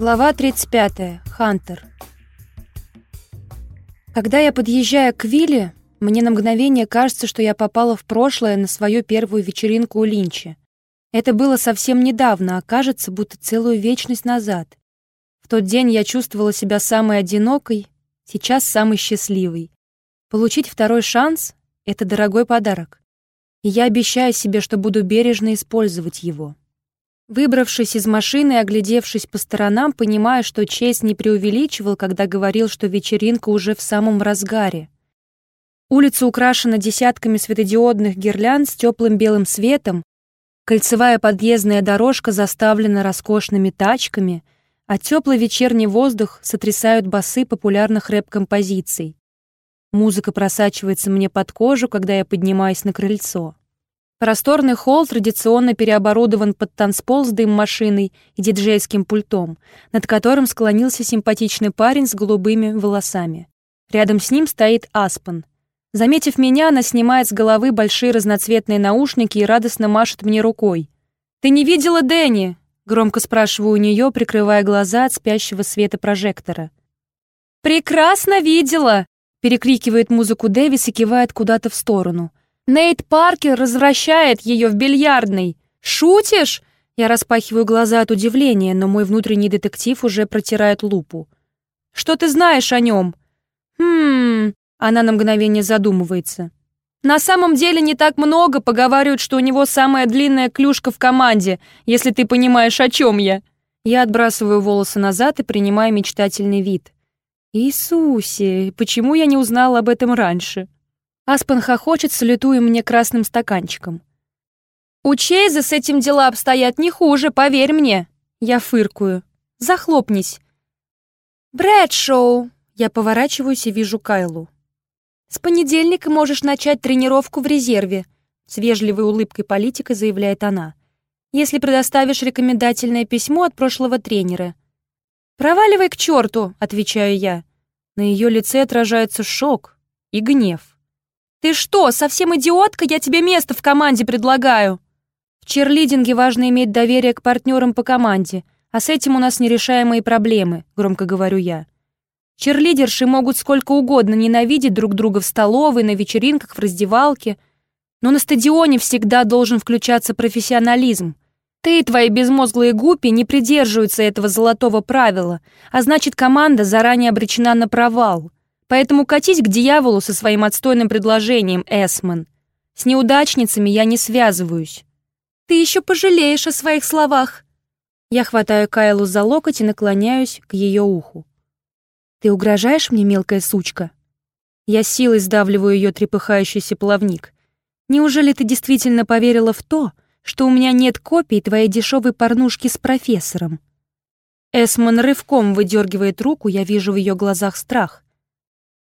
Глава 35. Хантер. Когда я подъезжаю к вилле, мне на мгновение кажется, что я попала в прошлое на свою первую вечеринку у Линча. Это было совсем недавно, а кажется, будто целую вечность назад. В тот день я чувствовала себя самой одинокой, сейчас самой счастливой. Получить второй шанс — это дорогой подарок. И я обещаю себе, что буду бережно использовать его. Выбравшись из машины и оглядевшись по сторонам, понимаю, что Чейз не преувеличивал, когда говорил, что вечеринка уже в самом разгаре. Улица украшена десятками светодиодных гирлянд с теплым белым светом, кольцевая подъездная дорожка заставлена роскошными тачками, а теплый вечерний воздух сотрясают басы популярных рэп-композиций. Музыка просачивается мне под кожу, когда я поднимаюсь на крыльцо. Просторный холл традиционно переоборудован под танцпол с дым-машиной и диджейским пультом, над которым склонился симпатичный парень с голубыми волосами. Рядом с ним стоит Аспен. Заметив меня, она снимает с головы большие разноцветные наушники и радостно машет мне рукой. «Ты не видела Дэнни?» — громко спрашиваю у нее, прикрывая глаза от спящего света прожектора. «Прекрасно видела!» — перекрикивает музыку Дэвис и кивает куда-то в сторону — Нейт Паркер развращает ее в бильярдной. Шутишь? Я распахиваю глаза от удивления, но мой внутренний детектив уже протирает лупу. Что ты знаешь о нем? Хм... Она на мгновение задумывается. На самом деле не так много, поговаривают, что у него самая длинная клюшка в команде, если ты понимаешь, о чем я. Я отбрасываю волосы назад и принимаю мечтательный вид. Иисусе, почему я не узнала об этом раньше? Аспен хохочет, салютуя мне красным стаканчиком. «У Чейза с этим дела обстоят не хуже, поверь мне!» Я фыркую. «Захлопнись!» «Брэдшоу!» Я поворачиваюсь и вижу Кайлу. «С понедельника можешь начать тренировку в резерве», с вежливой улыбкой политика заявляет она. «Если предоставишь рекомендательное письмо от прошлого тренера». «Проваливай к черту!» — отвечаю я. На ее лице отражается шок и гнев. «Ты что, совсем идиотка? Я тебе место в команде предлагаю!» В черлидинге важно иметь доверие к партнерам по команде, а с этим у нас нерешаемые проблемы, громко говорю я. Черлидерши могут сколько угодно ненавидеть друг друга в столовой, на вечеринках, в раздевалке, но на стадионе всегда должен включаться профессионализм. Ты и твои безмозглые гупи не придерживаются этого золотого правила, а значит, команда заранее обречена на провал. Поэтому катись к дьяволу со своим отстойным предложением, Эсман. С неудачницами я не связываюсь. Ты еще пожалеешь о своих словах. Я хватаю Кайлу за локоть и наклоняюсь к ее уху. Ты угрожаешь мне, мелкая сучка? Я силой сдавливаю ее трепыхающийся плавник. Неужели ты действительно поверила в то, что у меня нет копий твоей дешевой порнушки с профессором? Эсман рывком выдергивает руку, я вижу в ее глазах страх.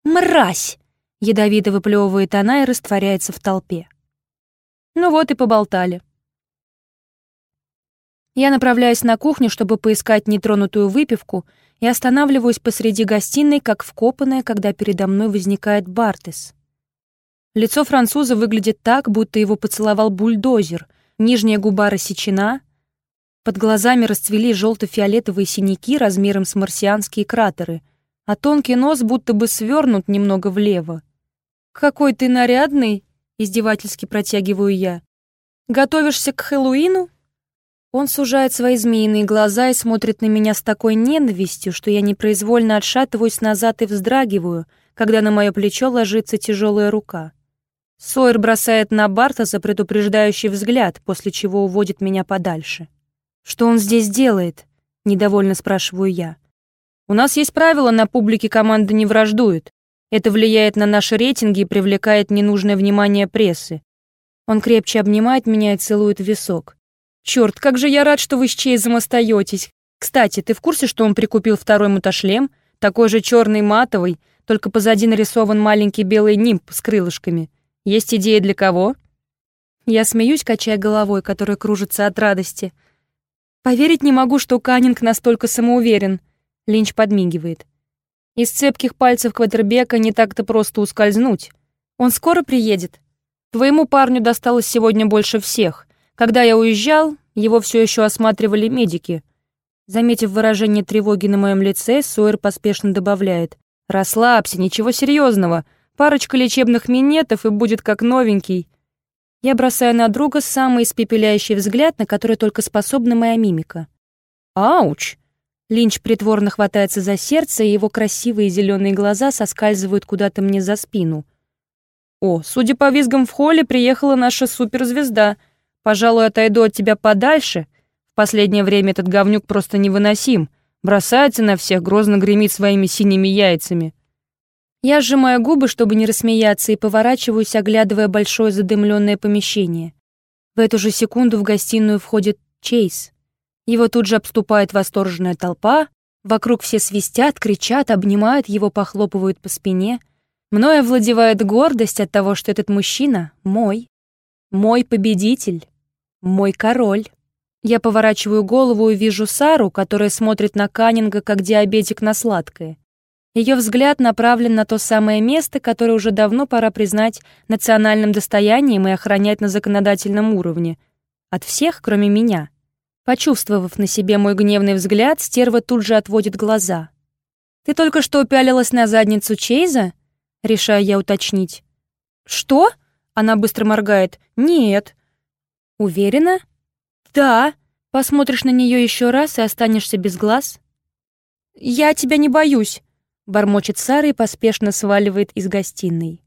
«Мразь!» — ядовито выплевывает она и растворяется в толпе. Ну вот и поболтали. Я направляюсь на кухню, чтобы поискать нетронутую выпивку, и останавливаюсь посреди гостиной, как вкопанная, когда передо мной возникает Бартес. Лицо француза выглядит так, будто его поцеловал бульдозер, нижняя губа рассечена, под глазами расцвели желто-фиолетовые синяки размером с марсианские кратеры — а тонкий нос будто бы свернут немного влево. «Какой ты нарядный!» — издевательски протягиваю я. «Готовишься к Хэллоуину?» Он сужает свои змеиные глаза и смотрит на меня с такой ненавистью, что я непроизвольно отшатываюсь назад и вздрагиваю, когда на мое плечо ложится тяжелая рука. Сойер бросает на Бартаса предупреждающий взгляд, после чего уводит меня подальше. «Что он здесь делает?» — недовольно спрашиваю я. У нас есть правило, на публике команда не враждует. Это влияет на наши рейтинги и привлекает ненужное внимание прессы. Он крепче обнимает меня и целует висок. Черт, как же я рад, что вы с Чейзом остаетесь. Кстати, ты в курсе, что он прикупил второй мотошлем? Такой же черный матовый, только позади нарисован маленький белый нимб с крылышками. Есть идея для кого? Я смеюсь, качая головой, которая кружится от радости. Поверить не могу, что Каннинг настолько самоуверен. Линч подмигивает. Из цепких пальцев Кватербека не так-то просто ускользнуть. Он скоро приедет. Твоему парню досталось сегодня больше всех. Когда я уезжал, его все еще осматривали медики. Заметив выражение тревоги на моем лице, Сойер поспешно добавляет. «Расслабься, ничего серьезного. Парочка лечебных минетов и будет как новенький». Я бросаю на друга самый испепеляющий взгляд, на который только способна моя мимика. «Ауч!» Линч притворно хватается за сердце, и его красивые зеленые глаза соскальзывают куда-то мне за спину. «О, судя по визгам в холле, приехала наша суперзвезда. Пожалуй, отойду от тебя подальше. В последнее время этот говнюк просто невыносим. Бросается на всех, грозно гремит своими синими яйцами». Я сжимаю губы, чтобы не рассмеяться, и поворачиваюсь, оглядывая большое задымленное помещение. В эту же секунду в гостиную входит Чейз. Его тут же обступает восторженная толпа, вокруг все свистят, кричат, обнимают его, похлопывают по спине. Мною овладевает гордость от того, что этот мужчина мой. Мой победитель. Мой король. Я поворачиваю голову и вижу Сару, которая смотрит на Каннинга, как диабетик на сладкое. Ее взгляд направлен на то самое место, которое уже давно пора признать национальным достоянием и охранять на законодательном уровне. От всех, кроме меня. Почувствовав на себе мой гневный взгляд, стерва тут же отводит глаза. «Ты только что упялилась на задницу Чейза?» Решаю я уточнить. «Что?» Она быстро моргает. «Нет». «Уверена?» «Да». Посмотришь на нее еще раз и останешься без глаз? «Я тебя не боюсь», бормочет Сара и поспешно сваливает из гостиной.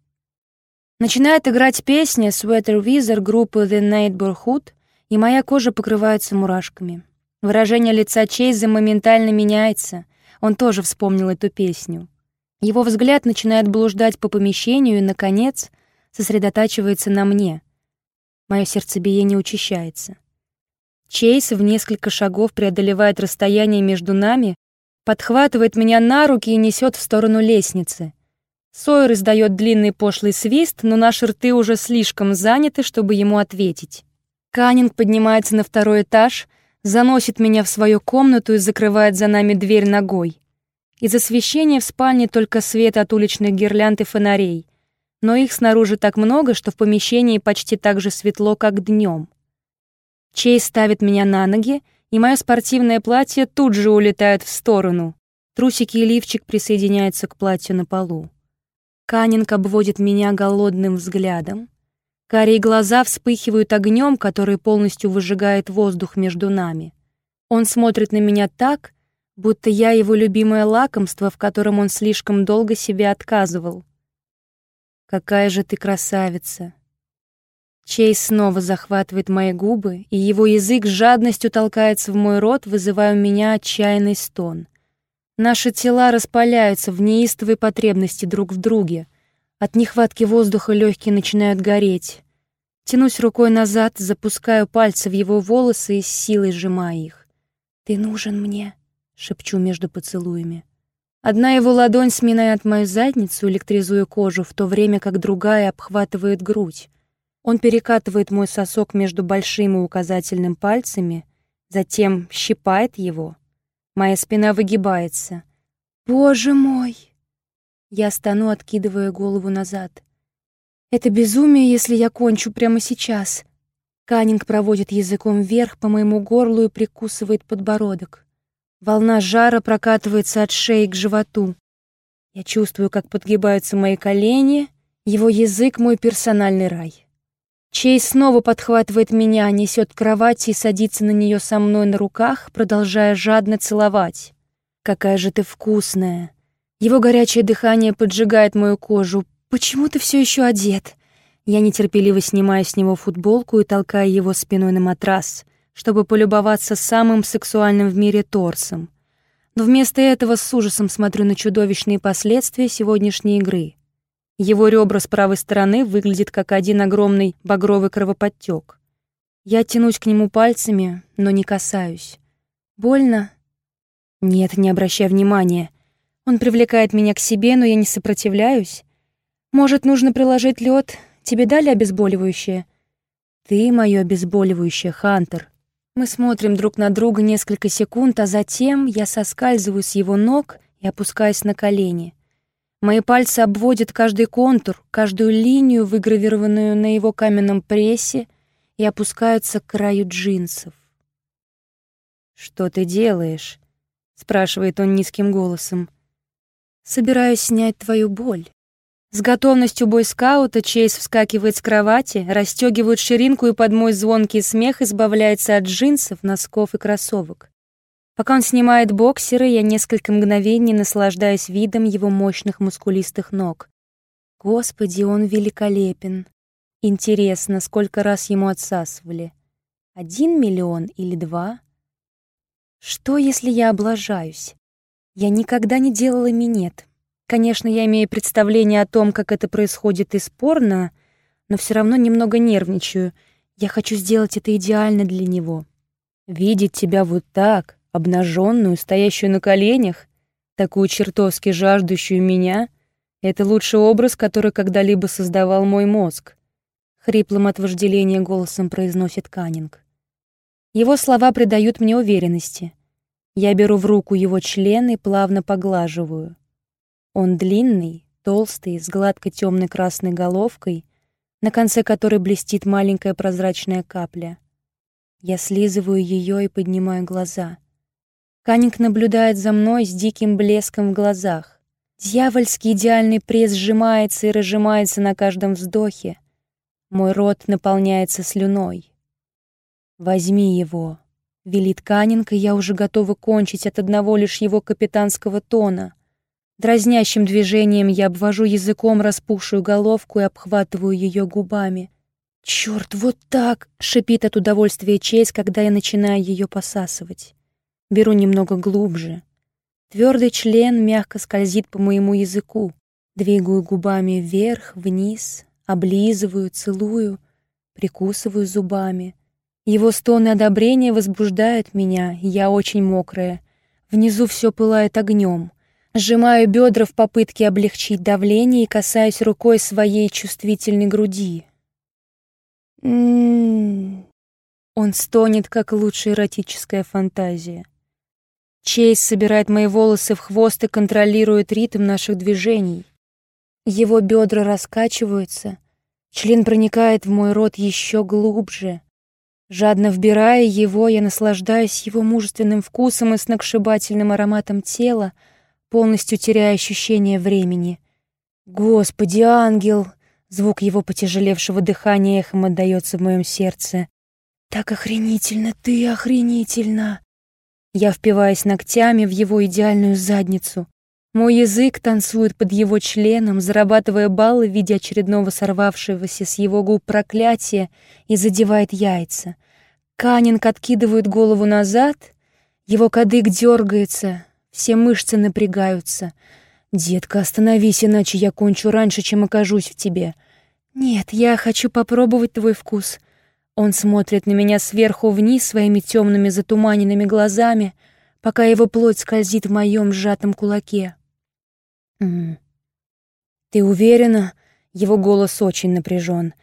Начинает играть песня Sweater Wizard группы The Neighborhood, и моя кожа покрывается мурашками. Выражение лица Чейза моментально меняется. Он тоже вспомнил эту песню. Его взгляд начинает блуждать по помещению и, наконец, сосредотачивается на мне. Мое сердцебиение учащается. Чейз в несколько шагов преодолевает расстояние между нами, подхватывает меня на руки и несет в сторону лестницы. Сойер издает длинный пошлый свист, но наши рты уже слишком заняты, чтобы ему ответить. Каннинг поднимается на второй этаж, заносит меня в свою комнату и закрывает за нами дверь ногой. Из освещения в спальне только свет от уличных гирлянд и фонарей, но их снаружи так много, что в помещении почти так же светло, как днем. Чей ставит меня на ноги, и мое спортивное платье тут же улетает в сторону. Трусики и лифчик присоединяются к платью на полу. Канинг обводит меня голодным взглядом. Карие глаза вспыхивают огнем, который полностью выжигает воздух между нами. Он смотрит на меня так, будто я его любимое лакомство, в котором он слишком долго себе отказывал. «Какая же ты красавица!» Чейз снова захватывает мои губы, и его язык с жадностью толкается в мой рот, вызывая у меня отчаянный стон. Наши тела распаляются в неистовой потребности друг в друге. От нехватки воздуха легкие начинают гореть. Тянусь рукой назад, запускаю пальцы в его волосы и с силой сжимаю их. «Ты нужен мне», — шепчу между поцелуями. Одна его ладонь сминает мою задницу, электризуя кожу, в то время как другая обхватывает грудь. Он перекатывает мой сосок между большим и указательным пальцами, затем щипает его. Моя спина выгибается. «Боже мой!» Я стану, откидывая голову назад. «Это безумие, если я кончу прямо сейчас». Каннинг проводит языком вверх по моему горлу и прикусывает подбородок. Волна жара прокатывается от шеи к животу. Я чувствую, как подгибаются мои колени, его язык — мой персональный рай. Чей снова подхватывает меня, несет к кровати и садится на нее со мной на руках, продолжая жадно целовать. «Какая же ты вкусная!» Его горячее дыхание поджигает мою кожу. «Почему ты все еще одет?» Я нетерпеливо снимаю с него футболку и толкаю его спиной на матрас, чтобы полюбоваться самым сексуальным в мире торсом. Но вместо этого с ужасом смотрю на чудовищные последствия сегодняшней игры — его ребра с правой стороны выглядят как один огромный багровый кровоподтек. Я тянусь к нему пальцами, но не касаюсь. Больно? Нет, не обращай внимания. Он привлекает меня к себе, но я не сопротивляюсь. Может, нужно приложить лед? Тебе дали обезболивающее? Ты мое обезболивающее, Хантер. Мы смотрим друг на друга несколько секунд, а затем я соскальзываю с его ног и опускаюсь на колени. Мои пальцы обводят каждый контур, каждую линию, выгравированную на его каменном прессе, и опускаются к краю джинсов. «Что ты делаешь?» — спрашивает он низким голосом. «Собираюсь снять твою боль». С готовностью бойскаута Чейз вскакивает с кровати, расстегивает ширинку и под мой звонкий смех избавляется от джинсов, носков и кроссовок. Пока он снимает боксеры, я несколько мгновений наслаждаюсь видом его мощных мускулистых ног. Господи, он великолепен. Интересно, сколько раз ему отсасывали? Один миллион или два? Что, если я облажаюсь? Я никогда не делала минет, Конечно, я имею представление о том, как это происходит из порно, но все равно немного нервничаю. Я хочу сделать это идеально для него. Видеть тебя вот так, обнаженную, стоящую на коленях, такую чертовски жаждущую меня, это лучший образ, который когда-либо создавал мой мозг. Хриплым от вожделения голосом произносит Каннинг. Его слова придают мне уверенности. Я беру в руку его член и плавно поглаживаю. Он длинный, толстый, с гладкой темной красной головкой, на конце которой блестит маленькая прозрачная капля. Я слизываю ее и поднимаю глаза. Каник наблюдает за мной с диким блеском в глазах. Дьявольский идеальный пресс сжимается и разжимается на каждом вздохе. Мой рот наполняется слюной. «Возьми его», — велит Канинг, и я уже готова кончить от одного лишь его капитанского тона — Дразнящим движением я обвожу языком распухшую головку и обхватываю ее губами. «Черт, вот так!» — шипит от удовольствия Чейз, когда я начинаю ее посасывать. Беру немного глубже. Твердый член мягко скользит по моему языку. Двигаю губами вверх, вниз, облизываю, целую, прикусываю зубами. Его стоны одобрения возбуждают меня, я очень мокрая. Внизу все пылает огнем. Сжимаю бедра в попытке облегчить давление и касаюсь рукой своей чувствительной груди. М -м -м. Он стонет, как лучшая эротическая фантазия. Чейз собирает мои волосы в хвост и контролирует ритм наших движений. Его бедра раскачиваются, член проникает в мой рот еще глубже. Жадно вбирая его, я наслаждаюсь его мужественным вкусом и сногсшибательным ароматом тела, полностью теряя ощущение времени. «Господи, ангел!» Звук его потяжелевшего дыхания эхом отдаётся в моем сердце. «Так охренительно, ты охренительно!» Я впиваюсь ногтями в его идеальную задницу. Мой язык танцует под его членом, зарабатывая баллы в виде очередного сорвавшегося с его губ проклятия и задевает яйца. Канинг откидывает голову назад, его кадык дергается, все мышцы напрягаются. «Детка, остановись, иначе я кончу раньше, чем окажусь в тебе». «Нет, я хочу попробовать твой вкус». Он смотрит на меня сверху вниз своими темными затуманенными глазами, пока его плоть скользит в моем сжатом кулаке. «М «Ты уверена?» Его голос очень напряжен.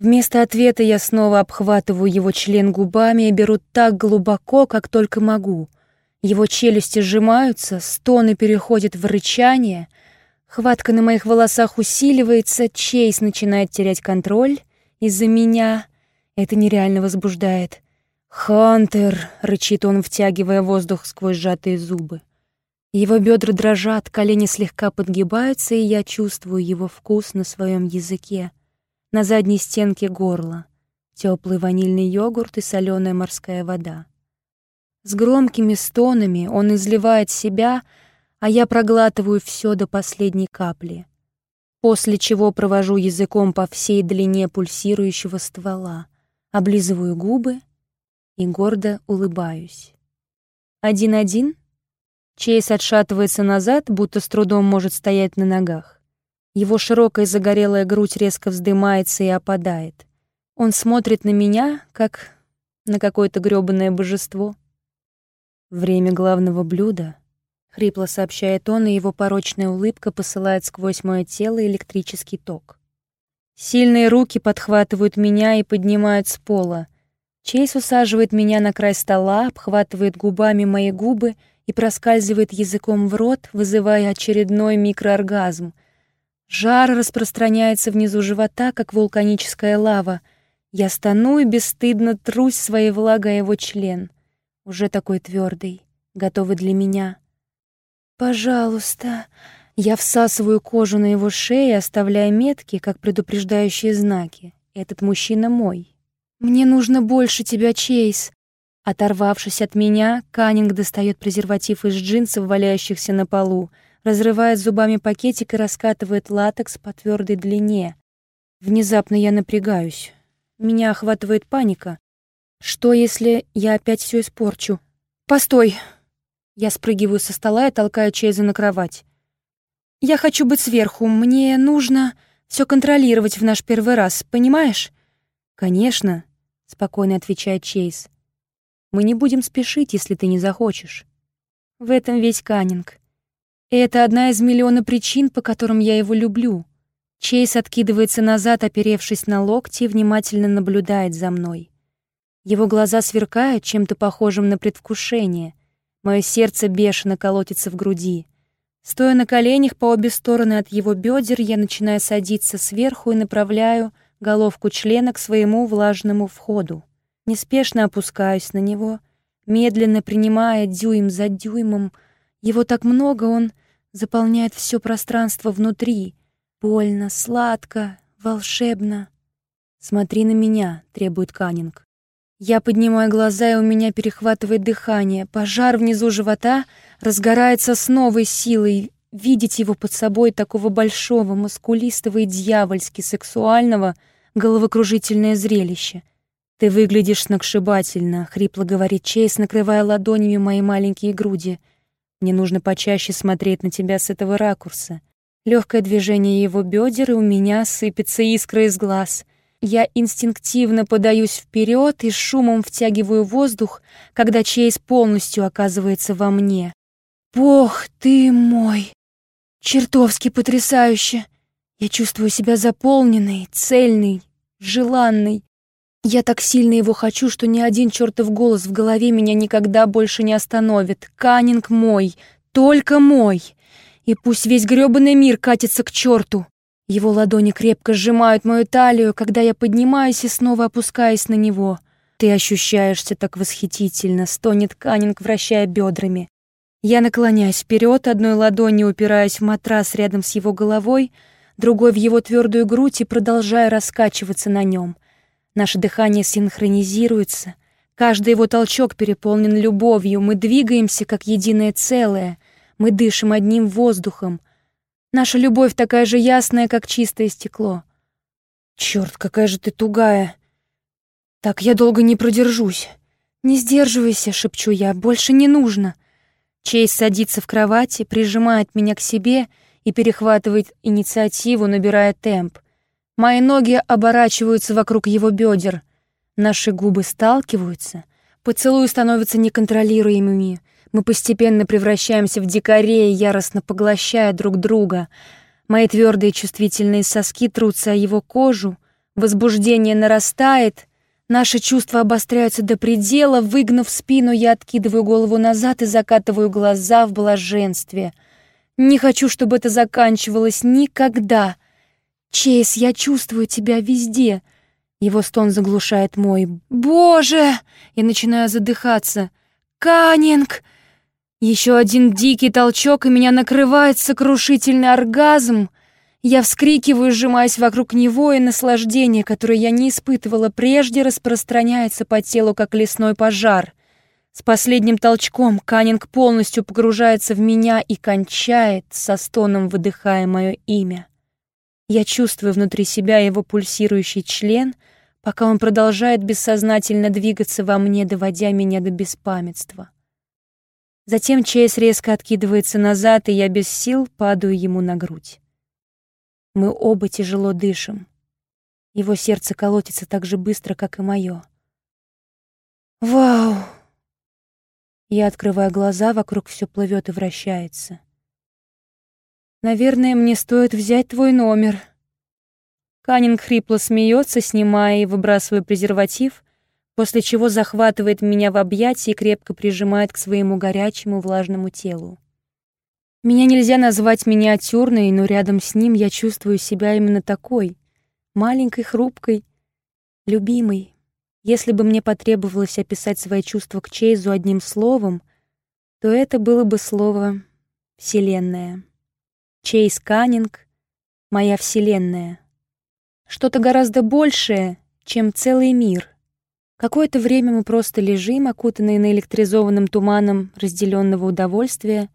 Вместо ответа я снова обхватываю его член губами и беру так глубоко, как только могу. Его челюсти сжимаются, стоны переходят в рычание, хватка на моих волосах усиливается, Чейз начинает терять контроль из-за меня. Это нереально возбуждает. «Хантер!» — рычит он, втягивая воздух сквозь сжатые зубы. Его бедра дрожат, колени слегка подгибаются, и я чувствую его вкус на своем языке, на задней стенке горла, теплый ванильный йогурт и соленая морская вода. С громкими стонами он изливает себя, а я проглатываю все до последней капли, после чего провожу языком по всей длине пульсирующего ствола, облизываю губы и гордо улыбаюсь. Один-один? Чейз отшатывается назад, будто с трудом может стоять на ногах. Его широкая загорелая грудь резко вздымается и опадает. Он смотрит на меня, как на какое-то грёбаное божество. «Время главного блюда», — хрипло сообщает он, и его порочная улыбка посылает сквозь мое тело электрический ток. Сильные руки подхватывают меня и поднимают с пола. Чейз усаживает меня на край стола, обхватывает губами мои губы и проскальзывает языком в рот, вызывая очередной микрооргазм. Жар распространяется внизу живота, как вулканическая лава. Я стану и бесстыдно трусь своей влагой его член — уже такой твердый, готовый для меня. «Пожалуйста!» Я всасываю кожу на его шее, оставляя метки, как предупреждающие знаки. Этот мужчина мой. «Мне нужно больше тебя, Чейз!» Оторвавшись от меня, Каннинг достает презерватив из джинсов, валяющихся на полу, разрывает зубами пакетик и раскатывает латекс по твердой длине. Внезапно я напрягаюсь. Меня охватывает паника. Что, если я опять все испорчу? «Постой!» Я спрыгиваю со стола и толкаю Чейза на кровать. «Я хочу быть сверху. Мне нужно все контролировать в наш первый раз, понимаешь?» «Конечно», — спокойно отвечает Чейз. «Мы не будем спешить, если ты не захочешь». В этом весь Каннинг. И это одна из миллиона причин, по которым я его люблю. Чейз откидывается назад, оперевшись на локти, и внимательно наблюдает за мной. Его глаза сверкают чем-то похожим на предвкушение. Мое сердце бешено колотится в груди. Стоя на коленях по обе стороны от его бедер, я начинаю садиться сверху и направляю головку члена к своему влажному входу. Неспешно опускаюсь на него, медленно принимая дюйм за дюймом. Его так много, он заполняет все пространство внутри. Больно, сладко, волшебно. «Смотри на меня», — требует Каннинг. Я поднимаю глаза, и у меня перехватывает дыхание. Пожар внизу живота разгорается с новой силой. Видеть его под собой такого большого, мускулистого и дьявольски сексуального — головокружительное зрелище. «Ты выглядишь сногсшибательно», — хрипло говорит Чейз, накрывая ладонями мои маленькие груди. «Мне нужно почаще смотреть на тебя с этого ракурса». Легкое движение его бедер, и у меня сыпется искра из глаз — я инстинктивно подаюсь вперед и шумом втягиваю воздух, когда Чейз полностью оказывается во мне. «Бог ты мой! Чертовски потрясающе! Я чувствую себя заполненной, цельной, желанной. Я так сильно его хочу, что ни один чертов голос в голове меня никогда больше не остановит. Каннинг мой, только мой. И пусть весь грёбаный мир катится к черту. Его ладони крепко сжимают мою талию, когда я поднимаюсь и снова опускаюсь на него. «Ты ощущаешься так восхитительно», — стонет Каннинг, вращая бедрами. Я наклоняюсь вперед, одной ладонью упираюсь в матрас рядом с его головой, другой в его твердую грудь и продолжаю раскачиваться на нем. Наше дыхание синхронизируется. Каждый его толчок переполнен любовью. Мы двигаемся, как единое целое. Мы дышим одним воздухом — Наша любовь такая же ясная, как чистое стекло. Черт, какая же ты тугая. Так я долго не продержусь. Не сдерживайся, шепчу я, больше не нужно. Чейз садится в кровати, прижимает меня к себе и перехватывает инициативу, набирая темп. Мои ноги оборачиваются вокруг его бедер. Наши губы сталкиваются. Поцелуи становятся неконтролируемыми. Мы постепенно превращаемся в дикарей, яростно поглощая друг друга. Мои твердые чувствительные соски трутся о его кожу, возбуждение нарастает, наши чувства обостряются до предела, выгнув спину, я откидываю голову назад и закатываю глаза в блаженстве. Не хочу, чтобы это заканчивалось никогда. Чейз, я чувствую тебя везде. Его стон заглушает мой. «Боже!» Я начинаю задыхаться. «Каннинг!» Еще один дикий толчок, и меня накрывает сокрушительный оргазм. Я вскрикиваю, сжимаясь вокруг него, и наслаждение, которое я не испытывала прежде, распространяется по телу, как лесной пожар. С последним толчком Каннинг полностью погружается в меня и кончает, со стоном выдыхая мое имя. Я чувствую внутри себя его пульсирующий член, пока он продолжает бессознательно двигаться во мне, доводя меня до беспамятства. Затем Чейз резко откидывается назад, и я без сил падаю ему на грудь. Мы оба тяжело дышим. Его сердце колотится так же быстро, как и мое. «Вау!» Я открываю глаза, вокруг все плывет и вращается. «Наверное, мне стоит взять твой номер». Каннинг хрипло смеется, снимая и выбрасывая презерватив, после чего захватывает меня в объятия и крепко прижимает к своему горячему влажному телу. Меня нельзя назвать миниатюрной, но рядом с ним я чувствую себя именно такой, маленькой, хрупкой, любимой. Если бы мне потребовалось описать свои чувства к Чейзу одним словом, то это было бы слово «вселенная». Чейз Каннинг — моя вселенная. Что-то гораздо большее, чем целый мир. Какое-то время мы просто лежим, окутанные наэлектризованным туманом разделенного удовольствия,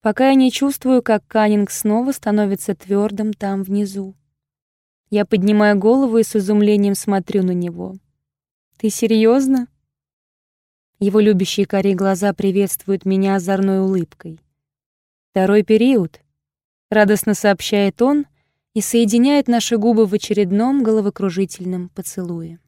пока я не чувствую, как Каннинг снова становится твердым там внизу. Я поднимаю голову и с изумлением смотрю на него. «Ты серьезно? Его любящие карие глаза приветствуют меня озорной улыбкой. «Второй период», — радостно сообщает он и соединяет наши губы в очередном головокружительном поцелуе.